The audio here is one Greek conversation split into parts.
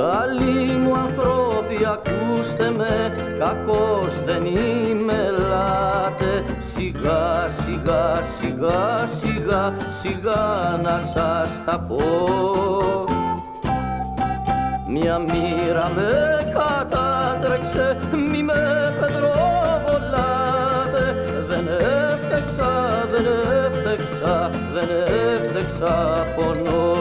Καλοί μου ανθρώποι ακούστε με Κακός δεν είμαι ελάτε Σιγά σιγά σιγά σιγά σιγά να σας τα πω. Μια μοίρα με κατάτρεξε μη με πετροβολάτε. Δεν έφτεξα, δεν έφτεξα, δεν έφτεξα πονώ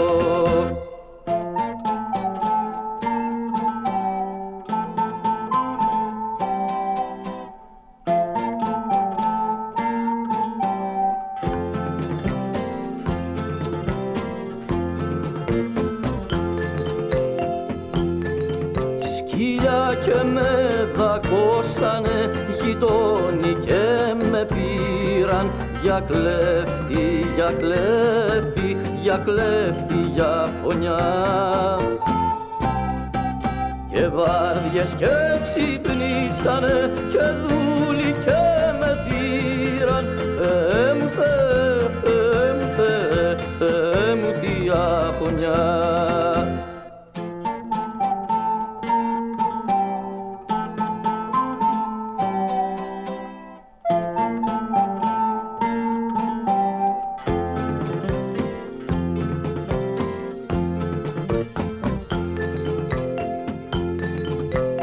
Σκύλια και με δακώσανε γειτόνι και με πήραν. Για κλέφτη, για κλέφτη, για κλέφτη, για φωνιά. Και βάρδιες και ξυπνήσανε και δούλοι και με πήραν. Θεέ μου, Θεέ, Θεέ μου, Θεέ, Θεέ μου τι αχωνιά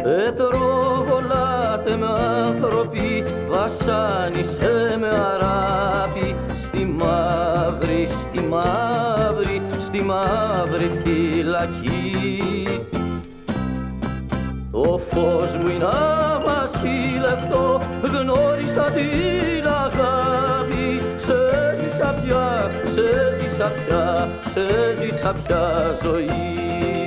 Πετροβολάτε με άνθρωποι, βασάνισε με αράπη στη μαύρη, στη μαύρη, στη μαύρη φυλακή. Το φως μου είναι αβασίλευτο, γνώρισα την αγάπη Σε ζήσα πια, σε ζήσα πια, σε ζήσα πια ζωή